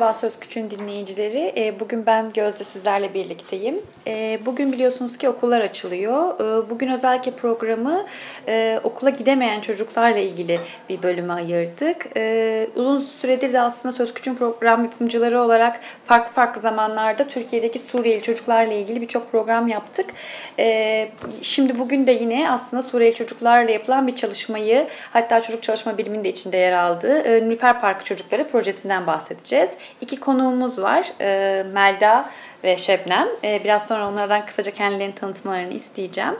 Merhaba Söz Küçüğün dinleyicileri. Ee, bugün ben Gözde sizlerle birlikteyim. Ee, bugün biliyorsunuz ki okullar açılıyor. Ee, bugün özellikle programı e, okula gidemeyen çocuklarla ilgili bir bölüme ayırdık. Uzun süredir de aslında Söz Küçüğün program yapımcıları olarak farklı farklı zamanlarda Türkiye'deki Suriyeli çocuklarla ilgili birçok program yaptık. Şimdi bugün de yine aslında Suriyeli çocuklarla yapılan bir çalışmayı hatta çocuk çalışma biliminde içinde yer aldığı Nülfer Parkı Çocukları projesinden bahsedeceğiz edeceğiz. İki konuğumuz var. E, Melda ve Şebnem. E, biraz sonra onlardan kısaca kendilerini tanıtmalarını isteyeceğim.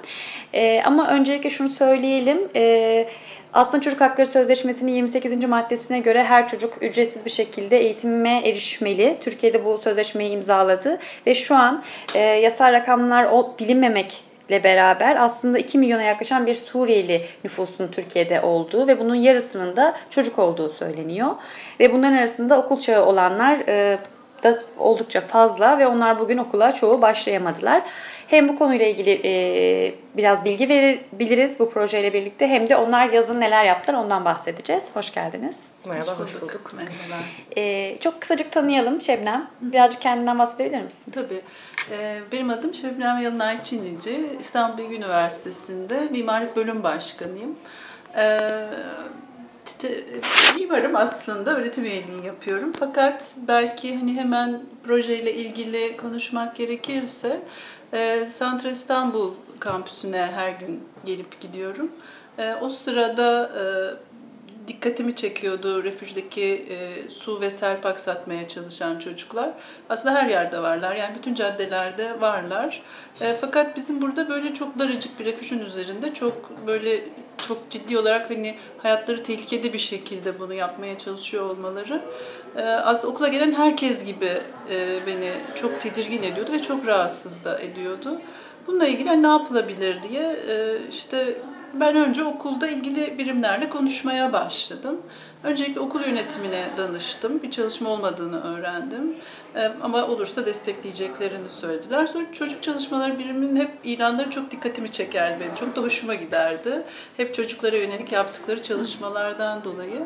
E, ama öncelikle şunu söyleyelim. E, aslında Çocuk Hakları Sözleşmesi'nin 28. maddesine göre her çocuk ücretsiz bir şekilde eğitime erişmeli. Türkiye'de bu sözleşmeyi imzaladı ve şu an e, yasal rakamlar o, bilinmemek ile beraber aslında 2 milyona yaklaşan bir Suriyeli nüfusun Türkiye'de olduğu ve bunun yarısının da çocuk olduğu söyleniyor. Ve bunların arasında okul çağı olanlar e, da oldukça fazla ve onlar bugün okula çoğu başlayamadılar. Hem bu konuyla ilgili e, biraz bilgi verebiliriz bu projeyle birlikte hem de onlar yazın neler yaptılar ondan bahsedeceğiz. Hoş geldiniz. Merhaba, hoş bulduk. Hoş bulduk. Merhabalar. E, çok kısacık tanıyalım Şebnem. Birazcık kendinden bahsedebilir misin? Tabii. E, benim adım Şebnem Yalınay Çinici. İstanbul Bilgi Üniversitesi'nde mimarlık bölüm başkanıyım. E, işte mimarım aslında, öğretim üyeliği yapıyorum. Fakat belki hani hemen projeyle ilgili konuşmak gerekirse e, Santral İstanbul kampüsüne her gün gelip gidiyorum. E, o sırada e, dikkatimi çekiyordu refüjdeki e, su ve serpak satmaya çalışan çocuklar. Aslında her yerde varlar. Yani bütün caddelerde varlar. Fakat bizim burada böyle çok daracık bir refüjün üzerinde çok böyle çok ciddi olarak hani hayatları tehlikede bir şekilde bunu yapmaya çalışıyor olmaları e, aslında okula gelen herkes gibi e, beni çok tedirgin ediyordu ve çok rahatsız da ediyordu. Bununla ilgili hani ne yapılabilir diye e, işte ben önce okulda ilgili birimlerle konuşmaya başladım. Öncelikle okul yönetimine danıştım. Bir çalışma olmadığını öğrendim. Ee, ama olursa destekleyeceklerini söylediler. Sonra çocuk çalışmaları biriminin hep ilanları çok dikkatimi çekerdi benim. Çok da hoşuma giderdi. Hep çocuklara yönelik yaptıkları çalışmalardan dolayı.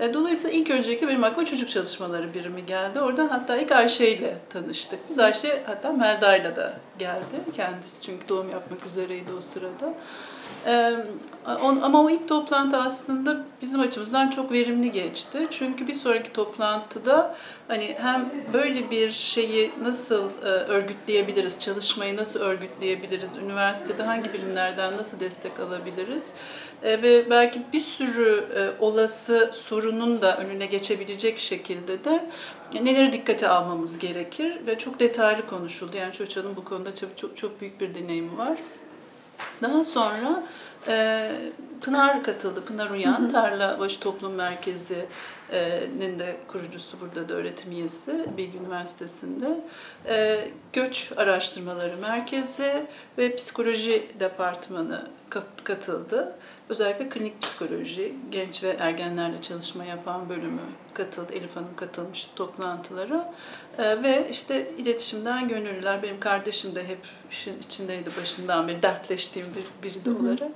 Ee, dolayısıyla ilk öncelikle benim aklıma çocuk çalışmaları birimi geldi. Oradan hatta ilk Ayşe ile tanıştık. Biz Ayşe hatta Melda ile de geldi. Kendisi çünkü doğum yapmak üzereydi o sırada. Ama o ilk toplantı aslında bizim açımızdan çok verimli geçti. Çünkü bir sonraki toplantıda hani hem böyle bir şeyi nasıl e, örgütleyebiliriz, çalışmayı nasıl örgütleyebiliriz, üniversitede hangi bilimlerden nasıl destek alabiliriz e, ve belki bir sürü e, olası sorunun da önüne geçebilecek şekilde de neleri dikkate almamız gerekir ve çok detaylı konuşuldu. Yani Çoçal'ın bu konuda çok, çok, çok büyük bir deneyimi var. Daha sonra e, Pınar katıldı. Pınar Uyan, hı hı. Tarlabaşı Toplum Merkezi'nin de kurucusu burada da öğretim üyesi Bilgi Üniversitesi'nde. E, Göç Araştırmaları Merkezi ve Psikoloji Departmanı katıldı. Özellikle klinik psikoloji, genç ve ergenlerle çalışma yapan bölümü katıldı. Elif Hanım katılmış toplantılara. Ee, ve işte iletişimden gönüllüler. Benim kardeşim de hep işin içindeydi başından beri dertleştiğim bir, biri de olarak.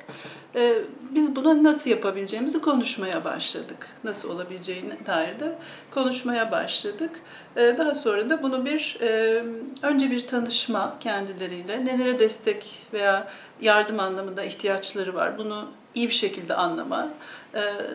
Ee, biz bunu nasıl yapabileceğimizi konuşmaya başladık. Nasıl olabileceğine dair de konuşmaya başladık. Ee, daha sonra da bunu bir e, önce bir tanışma kendileriyle nelere destek veya yardım anlamında ihtiyaçları var. Bunu iyi bir şekilde anlama.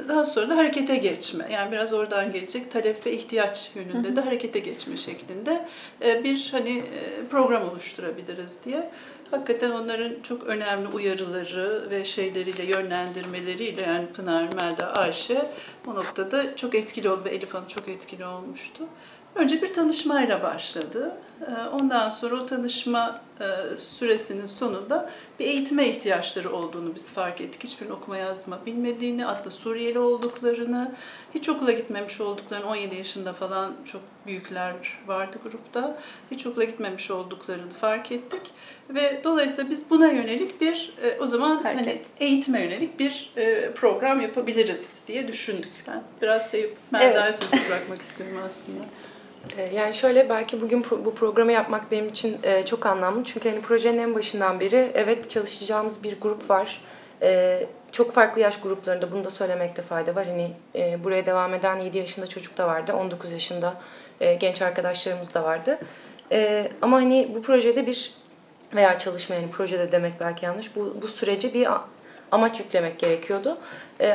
Daha sonra da harekete geçme. Yani biraz oradan gelecek talep ve ihtiyaç yönünde de harekete geçme şeklinde bir hani program oluşturabiliriz diye. Hakikaten onların çok önemli uyarıları ve şeyleriyle yönlendirmeleriyle yani Pınar, Melda, Ayşe bu noktada çok etkili oldu ve Elif Hanım çok etkili olmuştu. Önce bir tanışmayla başladı. Ee, ondan sonra o tanışma e, süresinin sonunda bir eğitime ihtiyaçları olduğunu biz fark ettik. Hiçbirinin okuma yazma bilmediğini, aslında Suriyeli olduklarını, hiç okula gitmemiş olduklarını, 17 yaşında falan çok büyükler vardı grupta, hiç okula gitmemiş olduklarını fark ettik. Ve dolayısıyla biz buna yönelik bir, e, o zaman Hareket. hani eğitime yönelik bir e, program yapabiliriz diye düşündük. Ben biraz şey, Melda'ya sözü bırakmak istiyorum aslında. Ee, Yani şöyle belki bugün bu programı yapmak benim için e, çok anlamlı. Çünkü hani projenin en başından beri evet çalışacağımız bir grup var. Ee, Çok farklı yaş gruplarında bunu da söylemekte fayda var. Hani e, buraya devam eden 7 yaşında çocuk da vardı, 19 yaşında e, genç arkadaşlarımız da vardı. Ee, Ama hani bu projede bir veya çalışma yani projede demek belki yanlış. Bu, bu sürece bir amaç yüklemek gerekiyordu.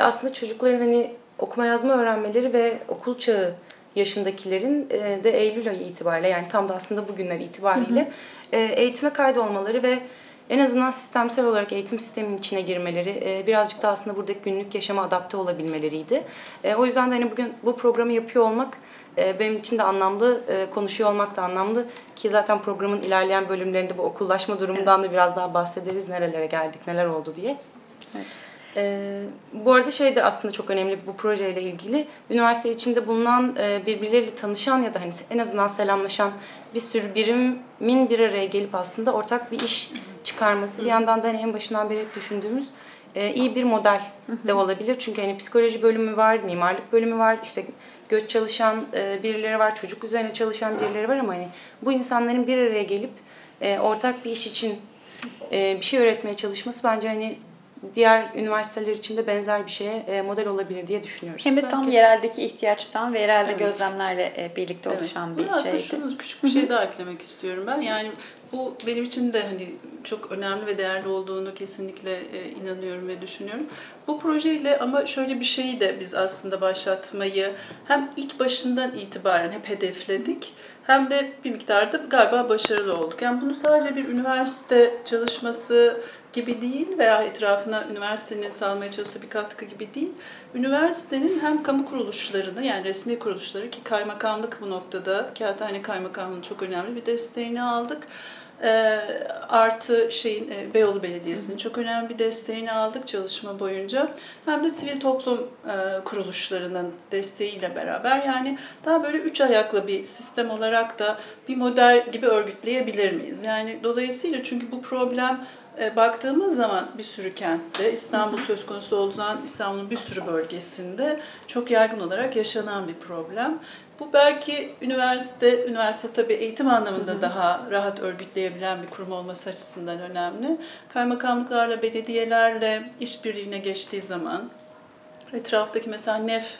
Aslında çocukların hani okuma yazma öğrenmeleri ve okul çağı yaşındakilerin e, de Eylül ayı itibariyle yani tam da aslında bugünler itibariyle e, eğitime kaydolmaları ve en azından sistemsel olarak eğitim sisteminin içine girmeleri, e, birazcık da aslında buradaki günlük yaşama adapte olabilmeleriydi. O yüzden de hani bugün bu programı yapıyor olmak benim için de anlamlı, konuşuyor olmak da anlamlı ki zaten programın ilerleyen bölümlerinde bu okullaşma durumundan da biraz daha bahsederiz. Nerelere geldik, neler oldu diye. Ee, bu arada şey de aslında çok önemli bu projeyle ilgili. Üniversite içinde bulunan e, birbirleriyle tanışan ya da hani en azından selamlaşan bir sürü birimin bir araya gelip aslında ortak bir iş çıkarması. Bir yandan da hani en başından beri hep düşündüğümüz e, iyi bir model de olabilir. Çünkü hani psikoloji bölümü var, mimarlık bölümü var, işte göç çalışan e, birileri var, çocuk üzerine çalışan birileri var ama hani bu insanların bir araya gelip e, ortak bir iş için e, bir şey öğretmeye çalışması bence hani diğer üniversiteler için de benzer bir şeye e, model olabilir diye düşünüyoruz. Hem de tam Belki- yereldeki ihtiyaçtan ve yerelde Evet. gözlemlerle e, birlikte Evet. oluşan bir Bunu aslında şunu küçük bir şey daha eklemek istiyorum ben. Yani bu benim için de hani çok önemli ve değerli olduğunu kesinlikle e, inanıyorum ve düşünüyorum. Bu projeyle ama şöyle bir şeyi de biz aslında başlatmayı hem ilk başından itibaren hep hedefledik hem de bir miktarda galiba başarılı olduk. Yani bunu sadece bir üniversite çalışması gibi değil veya etrafına üniversitenin sağlamaya çalıştığı bir katkı gibi değil. Üniversitenin hem kamu kuruluşlarını yani resmi kuruluşları ki kaymakamlık bu noktada Kağıthane Kaymakamlığı'nın çok önemli bir desteğini aldık. Ee, artı şeyin e, Beyoğlu Belediyesi'nin çok önemli bir desteğini aldık çalışma boyunca. Hem de sivil toplum e, kuruluşlarının desteğiyle beraber yani daha böyle üç ayaklı bir sistem olarak da bir model gibi örgütleyebilir miyiz? Yani dolayısıyla çünkü bu problem e, baktığımız zaman bir sürü kentte, İstanbul söz konusu olduğu zaman İstanbul'un bir sürü bölgesinde çok yaygın olarak yaşanan bir problem. Bu belki üniversite, üniversite tabii eğitim anlamında daha rahat örgütleyebilen bir kurum olması açısından önemli. Kaymakamlıklarla, belediyelerle işbirliğine geçtiği zaman etraftaki mesela NEF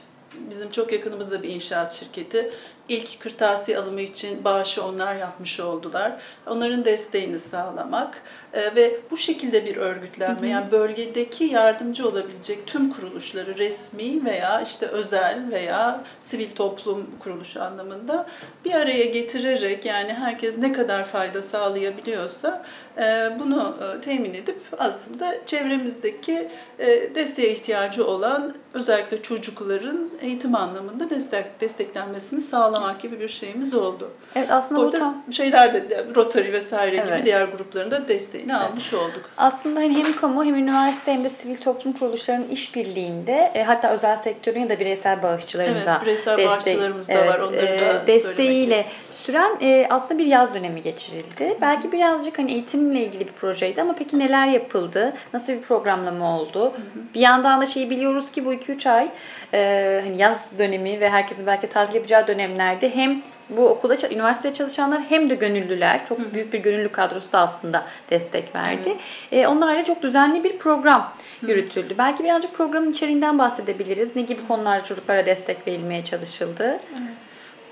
bizim çok yakınımızda bir inşaat şirketi. İlk kırtasiye alımı için bağışı onlar yapmış oldular. Onların desteğini sağlamak e, ve bu şekilde bir örgütlenme yani bölgedeki yardımcı olabilecek tüm kuruluşları resmi veya işte özel veya sivil toplum kuruluşu anlamında bir araya getirerek yani herkes ne kadar fayda sağlayabiliyorsa e, bunu e, temin edip aslında çevremizdeki e, desteğe ihtiyacı olan özellikle çocukların eğitim anlamında destek desteklenmesini sağlamak gibi bir şeyimiz oldu. Evet aslında bu Burada tam şeyler de Rotary vesaire Evet. gibi diğer grupların da desteğini almış olduk. Aslında hani hem kamu hem üniversite hem de sivil toplum kuruluşlarının işbirliğinde e, hatta özel sektörün ya da bireysel bağışçıların Evet, da bireysel destek- bağışçılarımız da var, onları da söylemek desteğiyle süren e, aslında bir yaz dönemi geçirildi. Belki birazcık hani eğitimle ilgili bir projeydi ama peki neler yapıldı? Nasıl bir programlama oldu? Bir yandan da şeyi biliyoruz ki bu 2-3 ay e, hani yaz dönemi ve herkesin belki tatil yapacağı dönemlerde hem bu okulda, üniversitede çalışanlar hem de gönüllüler, çok büyük bir gönüllü kadrosu da aslında destek verdi. E, onlarla çok düzenli bir program yürütüldü. Belki birazcık programın içeriğinden bahsedebiliriz. Ne gibi konularda çocuklara destek verilmeye çalışıldı?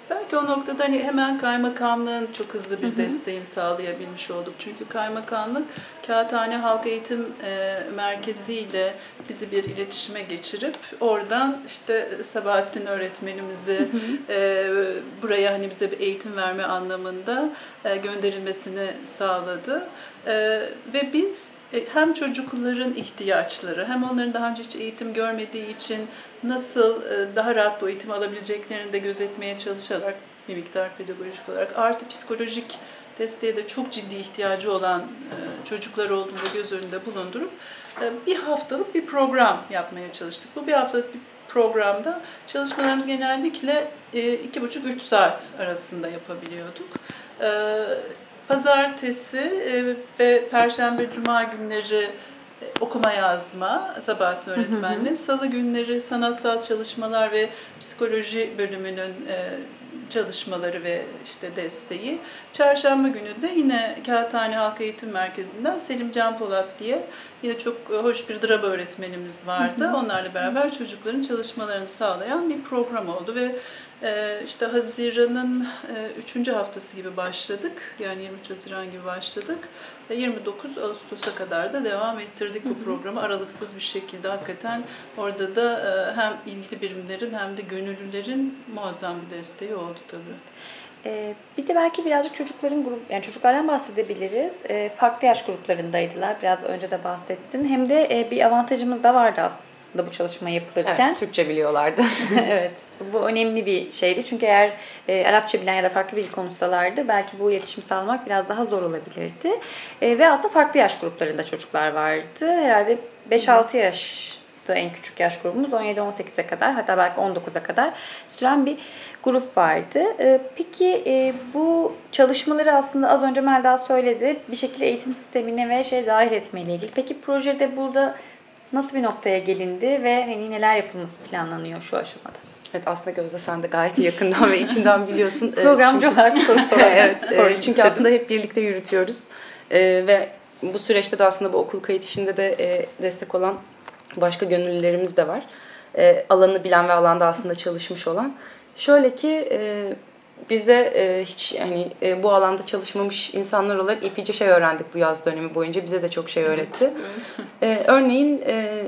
Belki o noktada hani hemen kaymakamlığın çok hızlı bir desteğini sağlayabilmiş olduk. Çünkü kaymakamlık Kağıthane Halk Eğitim e, Merkezi ile bizi bir iletişime geçirip oradan işte Sabahattin öğretmenimizi e, buraya hani bize bir eğitim verme anlamında e, gönderilmesini sağladı. E, ve biz hem çocukların ihtiyaçları hem onların daha önce hiç eğitim görmediği için nasıl e, daha rahat bu eğitimi alabileceklerini de gözetmeye çalışarak bir miktar pedagojik olarak artı psikolojik desteğe de çok ciddi ihtiyacı olan e, çocuklar olduğunu göz önünde bulundurup e, bir haftalık bir program yapmaya çalıştık. Bu bir haftalık bir programda çalışmalarımız genellikle e, iki buçuk üç saat arasında yapabiliyorduk. Pazartesi e, ve Perşembe, Cuma günleri e, okuma yazma Sabahattin öğretmenle. Salı günleri sanatsal çalışmalar ve psikoloji bölümünün e, çalışmaları ve işte desteği. Çarşamba günü de yine Kağıthane Halk Eğitim Merkezi'nden Selim Can Polat diye yine çok hoş bir drama öğretmenimiz vardı. Onlarla beraber çocukların çalışmalarını sağlayan bir program oldu ve işte Haziran'ın e, 3. haftası gibi başladık. Yani 23 Haziran gibi başladık. Ve 29 Ağustos'a kadar da devam ettirdik bu programı aralıksız bir şekilde. Hakikaten orada da e, hem ilgili birimlerin hem de gönüllülerin muazzam bir desteği oldu tabii. Ee, bir de belki birazcık çocukların grup, yani çocuklardan bahsedebiliriz. Ee, farklı yaş gruplarındaydılar. Biraz önce de bahsettin. Hem de e, bir avantajımız da vardı aslında bu çalışma yapılırken. Evet, Türkçe biliyorlardı. evet, bu önemli bir şeydi. Çünkü eğer e, Arapça bilen ya da farklı bir dil konuşsalardı belki bu iletişim sağlamak biraz daha zor olabilirdi. E, ve aslında farklı yaş gruplarında çocuklar vardı. Herhalde 5-6 yaş en küçük yaş grubumuz 17-18'e kadar hatta belki 19'a kadar süren bir grup vardı. Peki bu çalışmaları aslında az önce Melda söyledi bir şekilde eğitim sistemine ve şey dahil etmeyle ilgili. Peki projede burada nasıl bir noktaya gelindi ve hani neler yapılması planlanıyor şu aşamada? Evet aslında Gözde sen de gayet yakından ve içinden biliyorsun. Programcı çünkü... olarak soru sorarak. evet, çünkü istedim. aslında hep birlikte yürütüyoruz. ve bu süreçte de aslında bu okul kayıt işinde de destek olan başka gönüllülerimiz de var. E, alanını bilen ve alanda aslında çalışmış olan. Şöyle ki e, biz de e, hiç hani e, bu alanda çalışmamış insanlar olarak epeyce şey öğrendik bu yaz dönemi boyunca. Bize de çok şey öğretti. Evet, evet. E, örneğin e,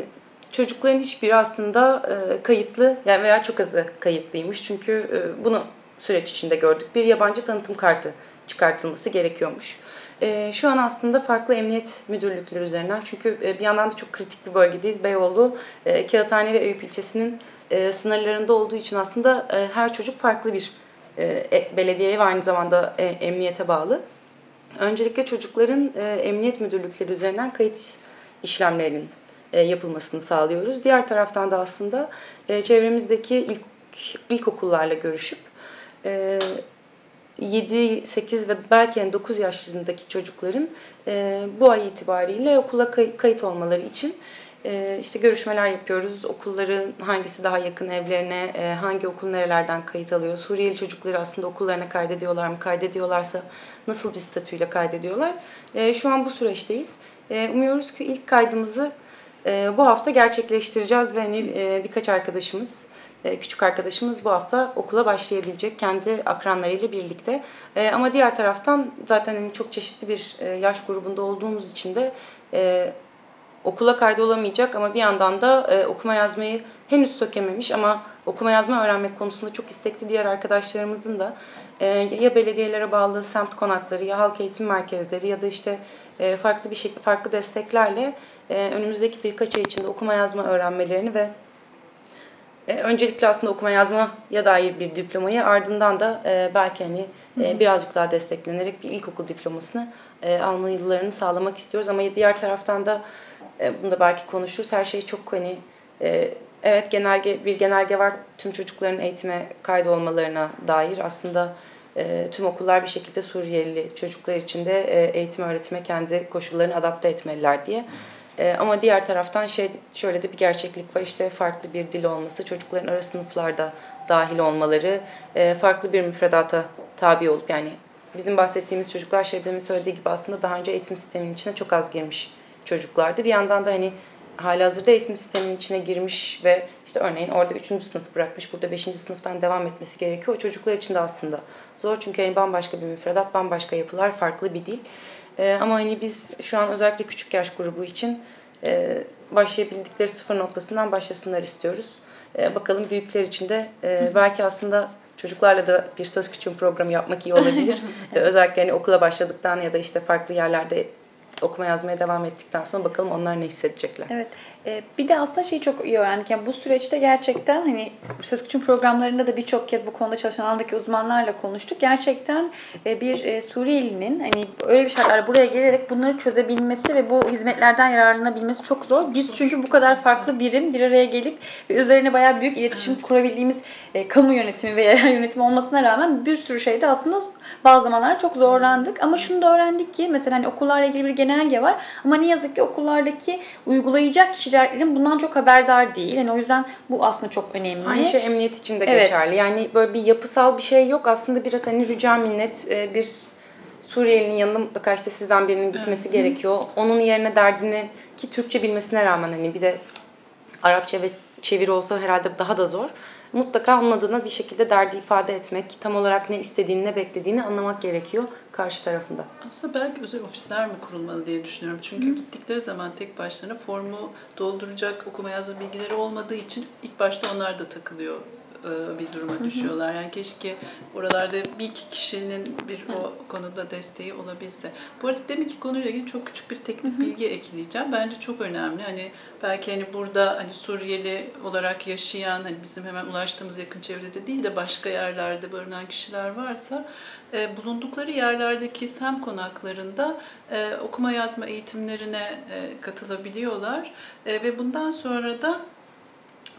çocukların hiçbiri aslında e, kayıtlı yani veya çok azı kayıtlıymış. Çünkü e, bunu süreç içinde gördük. Bir yabancı tanıtım kartı çıkartılması gerekiyormuş. E, şu an aslında farklı emniyet müdürlükleri üzerinden çünkü e, bir yandan da çok kritik bir bölgedeyiz. Beyoğlu, e, Kağıthane ve Eyüp ilçesinin e, sınırlarında olduğu için aslında e, her çocuk farklı bir e, e, belediyeye ve aynı zamanda e, emniyete bağlı. Öncelikle çocukların e, emniyet müdürlükleri üzerinden kayıt işlemlerinin yapılmasını sağlıyoruz. Diğer taraftan da aslında çevremizdeki ilk ilkokullarla görüşüp e, 7, 8 ve belki yani 9 yaşlarındaki çocukların bu ay itibariyle okula kay- kayıt olmaları için e, işte görüşmeler yapıyoruz. Okulların hangisi daha yakın evlerine, e, hangi okul nerelerden kayıt alıyor? Suriyeli çocukları aslında okullarına kaydediyorlar mı? Kaydediyorlarsa nasıl bir statüyle kaydediyorlar? E, şu an bu süreçteyiz. E, umuyoruz ki ilk kaydımızı e, bu hafta gerçekleştireceğiz ve hani, e, birkaç arkadaşımız küçük arkadaşımız bu hafta okula başlayabilecek kendi akranlarıyla birlikte. Ama diğer taraftan zaten hani çok çeşitli bir yaş grubunda olduğumuz için de okula kaydolamayacak ama bir yandan da okuma yazmayı henüz sökememiş ama okuma yazma öğrenmek konusunda çok istekli diğer arkadaşlarımızın da ya belediyelere bağlı semt konakları ya halk eğitim merkezleri ya da işte farklı bir şekilde farklı desteklerle önümüzdeki birkaç ay içinde okuma yazma öğrenmelerini ve e, öncelikle aslında okuma yazmaya dair bir diplomayı ardından da e, belki hani e, birazcık daha desteklenerek bir ilkokul diplomasını e, almalarını sağlamak istiyoruz. Ama diğer taraftan da e, bunu da belki konuşuruz. Her şey çok hani e, evet genelge bir genelge var tüm çocukların eğitime kaydolmalarına dair. Aslında e, tüm okullar bir şekilde Suriyeli çocuklar için de e, eğitim öğretime kendi koşullarını adapte etmeliler diye. E, ama diğer taraftan şey şöyle de bir gerçeklik var işte farklı bir dil olması, çocukların ara sınıflarda dahil olmaları, e, farklı bir müfredata tabi olup yani bizim bahsettiğimiz çocuklar Şebnem'in söylediği gibi aslında daha önce eğitim sisteminin içine çok az girmiş çocuklardı. Bir yandan da hani hali hazırda eğitim sisteminin içine girmiş ve işte örneğin orada 3. sınıf bırakmış, burada 5. sınıftan devam etmesi gerekiyor. O çocuklar için de aslında zor çünkü yani bambaşka bir müfredat, bambaşka yapılar, farklı bir dil. E, ama hani biz şu an özellikle küçük yaş grubu için e, başlayabildikleri sıfır noktasından başlasınlar istiyoruz. E, bakalım büyükler için de e, belki aslında çocuklarla da bir söz küçüğün programı yapmak iyi olabilir. e, özellikle hani okula başladıktan ya da işte farklı yerlerde okuma yazmaya devam ettikten sonra bakalım onlar ne hissedecekler. Evet. Ee, bir de aslında şeyi çok iyi öğrendik. Yani bu süreçte gerçekten hani Söz Küçüğün programlarında da birçok kez bu konuda çalışan alandaki uzmanlarla konuştuk. Gerçekten e, bir e, Suriyelinin hani öyle bir şartlarda buraya gelerek bunları çözebilmesi ve bu hizmetlerden yararlanabilmesi çok zor. Biz çünkü bu kadar farklı birim bir araya gelip ve üzerine bayağı büyük iletişim kurabildiğimiz e, kamu yönetimi ve yerel yönetimi olmasına rağmen bir sürü şeyde aslında bazı zamanlar çok zorlandık. Ama şunu da öğrendik ki mesela hani okullarla ilgili bir genelge var ama ne yazık ki okullardaki uygulayacak kişilerin bundan çok haberdar değil. Yani o yüzden bu aslında çok önemli. Aynı şey emniyet için de Evet. geçerli. Yani böyle bir yapısal bir şey yok. Aslında biraz hani rica minnet e, bir Suriyelinin yanında mutlaka işte sizden birinin gitmesi gerekiyor. Onun yerine derdini ki Türkçe bilmesine rağmen hani bir de Arapça ve çeviri olsa herhalde daha da zor. Mutlaka onun adına bir şekilde derdi ifade etmek, tam olarak ne istediğini, ne beklediğini anlamak gerekiyor karşı tarafında. Aslında belki özel ofisler mi kurulmalı diye düşünüyorum. Çünkü gittikleri zaman tek başlarına formu dolduracak okuma yazma bilgileri olmadığı için ilk başta onlar da takılıyor bir duruma düşüyorlar. Yani keşke oralarda bir iki kişinin bir o konuda desteği olabilse. Bu arada demek ki konuyla ilgili çok küçük bir teknik bilgi ekleyeceğim. Bence çok önemli. Hani belki hani burada hani Suriyeli olarak yaşayan hani bizim hemen ulaştığımız yakın çevrede değil de başka yerlerde barınan kişiler varsa e, bulundukları yerlerdeki sem konaklarında e, okuma yazma eğitimlerine e, katılabiliyorlar E, ve bundan sonra da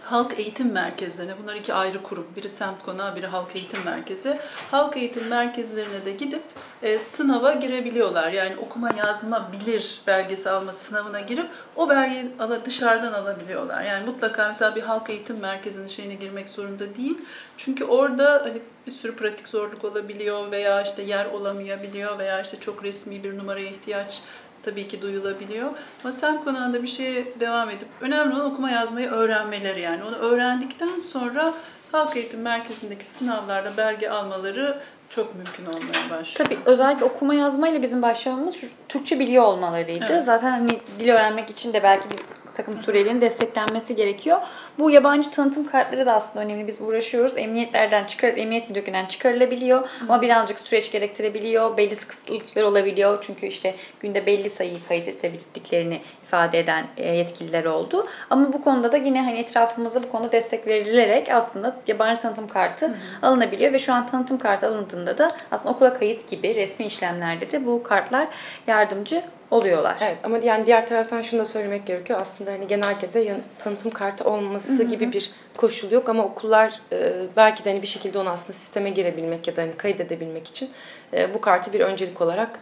halk eğitim merkezlerine, bunlar iki ayrı kurum, biri semt konağı, biri halk eğitim merkezi. Halk eğitim merkezlerine de gidip e, sınava girebiliyorlar. Yani okuma yazma bilir belgesi alma sınavına girip o belgeyi ala, dışarıdan alabiliyorlar. Yani mutlaka mesela bir halk eğitim merkezinin şeyine girmek zorunda değil. Çünkü orada hani bir sürü pratik zorluk olabiliyor veya işte yer olamayabiliyor veya işte çok resmi bir numaraya ihtiyaç tabii ki duyulabiliyor. Ama sen konağında bir şeye devam edip önemli olan okuma yazmayı öğrenmeleri yani. Onu öğrendikten sonra halk eğitim merkezindeki sınavlarda belge almaları çok mümkün olmaya başlıyor. Tabii özellikle okuma yazmayla bizim başlamamız Türkçe biliyor olmalarıydı. Evet. Zaten hani dil öğrenmek için de belki bir takım Suriyelilerin desteklenmesi gerekiyor. Bu yabancı tanıtım kartları da aslında önemli. Biz uğraşıyoruz. Emniyetlerden çıkar, emniyet müdürlüğünden çıkarılabiliyor. Ama birazcık süreç gerektirebiliyor. Belli kısıtlıklar olabiliyor. Çünkü işte günde belli sayıyı kaydedebildiklerini ifade eden e, yetkililer oldu. Ama bu konuda da yine hani etrafımızda bu konuda destek verilerek aslında yabancı tanıtım kartı alınabiliyor ve şu an tanıtım kartı alındığında da aslında okula kayıt gibi resmi işlemlerde de bu kartlar yardımcı oluyorlar. Evet ama yani diğer taraftan şunu da söylemek gerekiyor. Aslında hani genellikle tanıtım kartı olması gibi bir koşul yok ama okullar e, belki de hani bir şekilde onu aslında sisteme girebilmek ya da hani kaydedebilmek için e, bu kartı bir öncelik olarak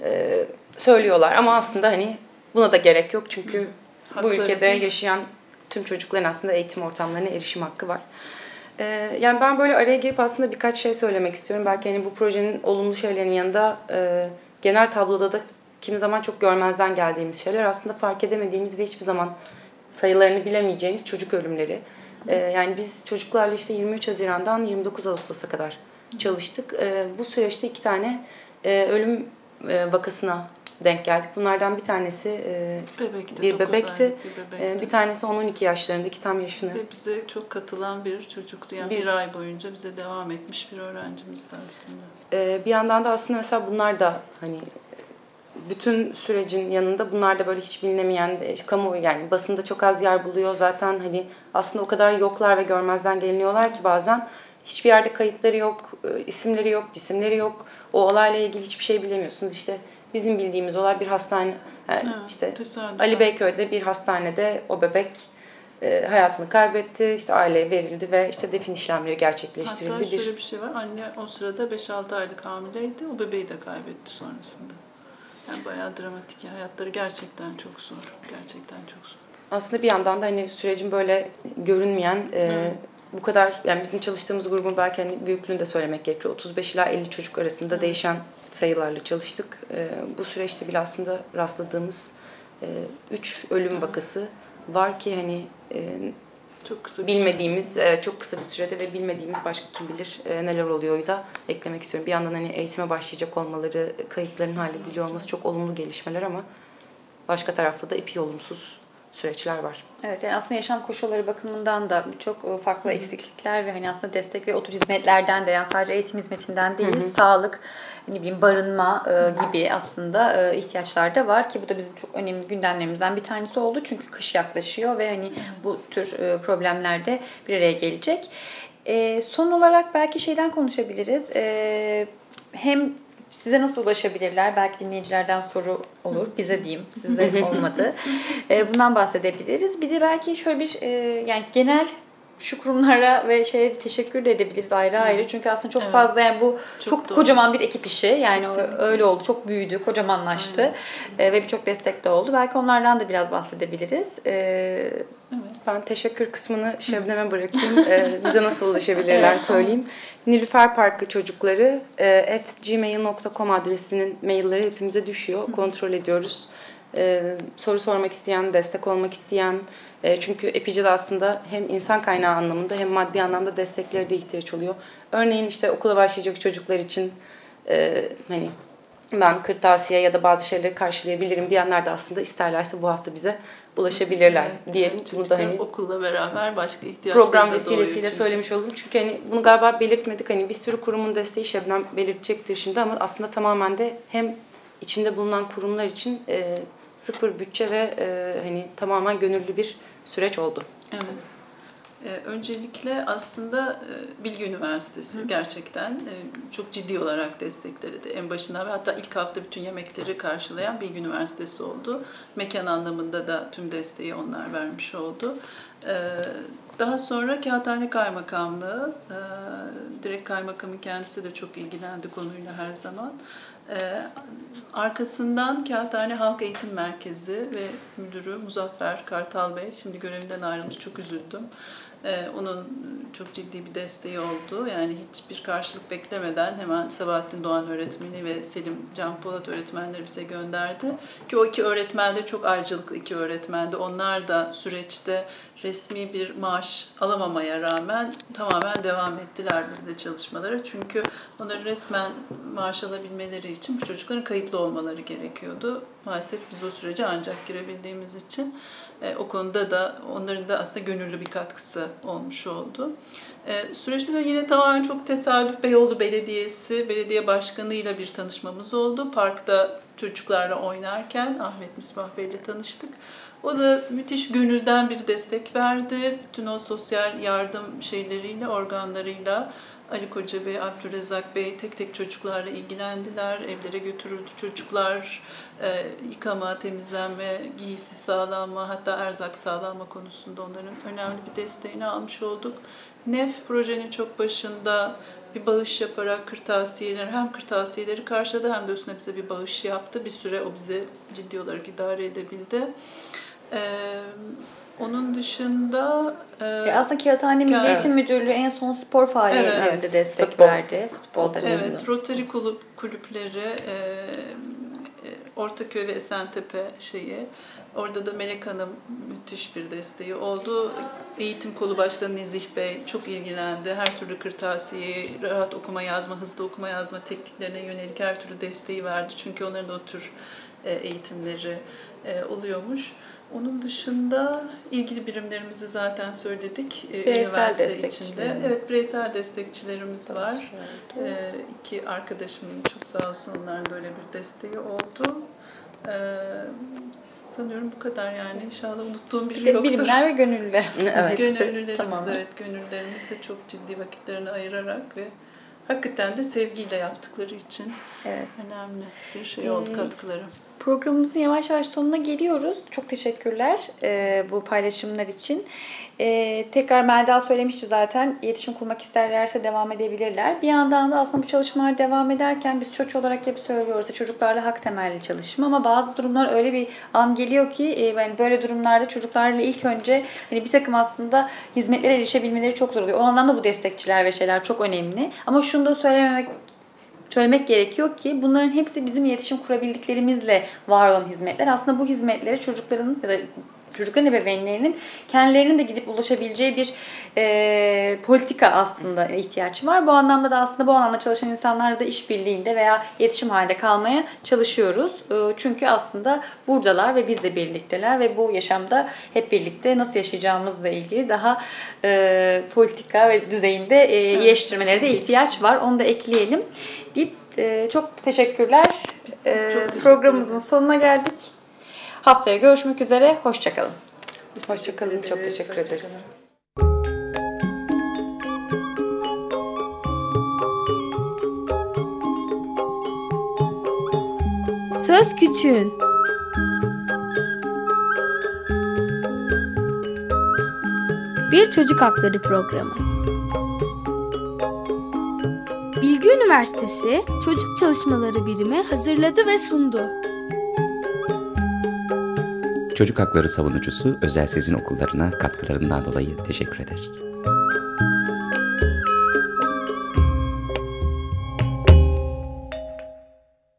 e, söylüyorlar. Ama aslında hani buna da gerek yok çünkü bu Hakları ülkede değil. yaşayan tüm çocukların aslında eğitim ortamlarına erişim hakkı var. E, yani ben böyle araya girip aslında birkaç şey söylemek istiyorum. Belki hani bu projenin olumlu şeylerinin yanında e, genel tabloda da kimi zaman çok görmezden geldiğimiz şeyler aslında fark edemediğimiz ve hiçbir zaman sayılarını bilemeyeceğimiz çocuk ölümleri. Ee, yani biz çocuklarla işte 23 Haziran'dan 29 Ağustos'a kadar çalıştık. Ee, bu süreçte iki tane e, ölüm e, vakasına denk geldik. Bunlardan bir tanesi e, Bebekti, bir bebekti. aylık bir bebekti. E, bir tanesi 10-12 yaşlarındaki tam yaşını. Ve bize çok katılan bir çocuktu. Yani Bir- bir, ay boyunca bize devam etmiş bir öğrencimizdi aslında. Ee, bir yandan da aslında mesela bunlar da hani bütün sürecin yanında bunlar da böyle hiç bilinemeyen e, kamu yani basında çok az yer buluyor zaten hani aslında o kadar yoklar ve görmezden geliniyorlar ki bazen hiçbir yerde kayıtları yok, e, isimleri yok, cisimleri yok. O olayla ilgili hiçbir şey bilemiyorsunuz. İşte bizim bildiğimiz olay bir hastane yani Ha, işte tesadüfen. Ali Beyköy'de bir hastanede o bebek e, hayatını kaybetti. işte aileye verildi ve işte defin işlemleri gerçekleştirildi. Hatta şöyle bir şey var. Anne o sırada 5-6 aylık hamileydi. O bebeği de kaybetti sonrasında. Yani bayağı dramatik. Hayatları gerçekten çok zor. Gerçekten çok zor. aslında bir yandan da hani sürecin böyle görünmeyen e, bu kadar yani bizim çalıştığımız grubun belki hani büyüklüğünü de söylemek gerekiyor. 35 ila 50 çocuk arasında değişen sayılarla çalıştık. E, bu süreçte bile aslında rastladığımız 3 ölüm vakası var ki hani e, Çok kısa bilmediğimiz çok kısa bir sürede ve bilmediğimiz başka kim bilir e, neler oluyor da eklemek istiyorum. Bir yandan hani eğitime başlayacak olmaları, kayıtların hallediliyor olması çok olumlu gelişmeler ama başka tarafta da epey olumsuz süreçler var. Evet yani aslında yaşam koşulları bakımından da birçok e, farklı eksiklikler ve hani aslında destek ve otur hizmetlerden de yani sadece eğitim hizmetinden değil sağlık, ne bileyim barınma e, gibi aslında e, ihtiyaçlar da var ki bu da bizim çok önemli gündemlerimizden bir tanesi oldu. Çünkü kış yaklaşıyor ve hani bu tür e, problemler de bir araya gelecek. E, son olarak belki şeyden konuşabiliriz. E, hem size nasıl ulaşabilirler? Belki dinleyicilerden soru olur. Bize diyeyim. Size olmadı. E, bundan bahsedebiliriz. Bir de belki şöyle bir e, yani genel şu kurumlara ve şeye teşekkür de edebiliriz ayrı ayrı. Çünkü aslında çok Evet. fazla yani bu çok, Çok doğru. kocaman bir ekip işi. Yani Kesinlikle. öyle oldu. Çok büyüdü, kocamanlaştı. E, ve birçok destek de oldu. Belki onlardan da biraz bahsedebiliriz. E, Ben teşekkür kısmını Şebnem'e bırakayım. Ee, bize nasıl ulaşabilirler söyleyeyim. Nilüfer Parkı çocukları e, at gmail.com adresinin mailleri hepimize düşüyor. Kontrol ediyoruz. Ee, soru sormak isteyen, destek olmak isteyen, e, çünkü Epice'de aslında hem insan kaynağı anlamında hem maddi anlamda destekleri de ihtiyaç oluyor. Örneğin işte okula başlayacak çocuklar için e, hani ben kırtasiye ya da bazı şeyleri karşılayabilirim diyenler de aslında isterlerse bu hafta bize ulaşabilirler diyelim. Bunu da hani okulla beraber başka ihtiyaçları program vesilesiyle çünkü. söylemiş oldum. Çünkü hani bunu galiba belirtmedik. Hani bir sürü kurumun desteği Şebnem belirtecektir şimdi ama aslında tamamen de hem içinde bulunan kurumlar için e, sıfır bütçe ve e, hani tamamen gönüllü bir süreç oldu. Evet. Ee, öncelikle aslında e, Bilgi Üniversitesi gerçekten e, çok ciddi olarak destekledi. En başından ve hatta ilk hafta bütün yemekleri karşılayan Bilgi Üniversitesi oldu. Mekan anlamında da tüm desteği onlar vermiş oldu. Ee, daha sonra Kağıthane Kaymakamlığı, e, direkt kaymakamın kendisi de çok ilgilendi konuyla her zaman. Ee, arkasından Kağıthane Halk Eğitim Merkezi ve müdürü Muzaffer Kartal Bey, şimdi görevinden ayrılmış, çok üzüldüm. Ee, onun çok ciddi bir desteği oldu. Yani hiçbir karşılık beklemeden hemen Sabahattin Doğan öğretmeni ve Selim Can Polat öğretmenleri bize gönderdi. Ki o iki öğretmen de çok ayrıcalıklı iki öğretmendi. Onlar da süreçte resmi bir maaş alamamaya rağmen tamamen devam ettiler bizle çalışmalara. Çünkü onların resmen maaş alabilmeleri için bu çocukların kayıtlı olmaları gerekiyordu. Maalesef biz o sürece ancak girebildiğimiz için o konuda da onların da aslında gönüllü bir katkısı olmuş oldu. E, süreçte de yine tamamen çok tesadüf Beyoğlu Belediyesi, belediye başkanıyla bir tanışmamız oldu. Parkta çocuklarla oynarken Ahmet Misbah Bey ile tanıştık. O da müthiş gönülden bir destek verdi. Bütün o sosyal yardım şeyleriyle, organlarıyla Ali Koca Bey, Abdülrezzak Bey tek tek çocuklarla ilgilendiler. Evlere götürüldü çocuklar. E, yıkama, temizlenme, giysi sağlanma, hatta erzak sağlanma konusunda onların önemli bir desteğini almış olduk. NEF projenin çok başında bir bağış yaparak kırtasiyeler hem kırtasiyeleri karşıladı hem de üstüne bize bir bağış yaptı. Bir süre o bize ciddi olarak idare edebildi. Ee, onun dışında e, E, Aslında Kağıthane Milli Evet. Eğitim Müdürlüğü en son spor faaliyetlerinde Evet. destek Futbol. verdi. Futbolda. Evet, Rotary kulüp, kulüpleri, e, e, Ortaköy ve Esentepe şeyi. Orada da Melek Hanım müthiş bir desteği oldu. Eğitim Kolu Başkanı Nezih Bey çok ilgilendi. Her türlü kırtasiyeyi, rahat okuma yazma, hızlı okuma yazma tekniklerine yönelik her türlü desteği verdi. Çünkü onların da o tür e, eğitimleri e, oluyormuş. Onun dışında ilgili birimlerimizi zaten söyledik. e, Bireysel üniversite destekçilerimiz. içinde. Evet, bireysel destekçilerimiz var. Ee, iki arkadaşımın çok sağ olsun onların böyle bir desteği oldu. Ee, sanıyorum bu kadar yani. İnşallah unuttuğum Bir biri de yoktur. birimler ve gönüllüler. Evet. Gönüllülerimiz Tamam. evet gönüllülerimiz de çok ciddi vakitlerini ayırarak ve hakikaten de sevgiyle yaptıkları için Evet. önemli bir şey oldu Hmm. katkıları. Programımızın yavaş yavaş sonuna geliyoruz. Çok teşekkürler e, bu paylaşımlar için. E, tekrar Melda söylemişti zaten. İletişim kurmak isterlerse devam edebilirler. Bir yandan da aslında bu çalışmalar devam ederken biz çocuk olarak hep söylüyoruz. Çocuklarla hak temelli çalışma ama bazı durumlar öyle bir an geliyor ki e, yani böyle durumlarda çocuklarla ilk önce hani bir takım aslında hizmetlere erişebilmeleri çok zor oluyor. O anlamda bu destekçiler ve şeyler çok önemli. Ama şunu da söylememek söylemek gerekiyor ki bunların hepsi bizim iletişim kurabildiklerimizle var olan hizmetler. Aslında bu hizmetleri çocukların ya da çocukların ebeveynlerinin kendilerinin de gidip ulaşabileceği bir e, politika aslında ihtiyaç var. Bu anlamda da aslında bu alanda çalışan insanlarla da işbirliğinde veya iletişim halinde kalmaya çalışıyoruz. E, çünkü aslında buradalar ve bizle birlikteler ve bu yaşamda hep birlikte nasıl yaşayacağımızla ilgili daha e, politika ve düzeyinde e, iyileştirmelere de ihtiyaç var. Onu da ekleyelim deyip e, çok teşekkürler. Biz çok E, teşekkür programımızın sonuna geldik. Haftaya görüşmek üzere. Hoşçakalın. Hoşçakalın. Çok teşekkür ederiz. Söz Küçüğün Bir Çocuk Hakları Programı Bilgi Üniversitesi Çocuk Çalışmaları Birimi hazırladı ve sundu. Çocuk hakları savunucusu Özel Sezin Okullarına katkılarından dolayı teşekkür ederiz.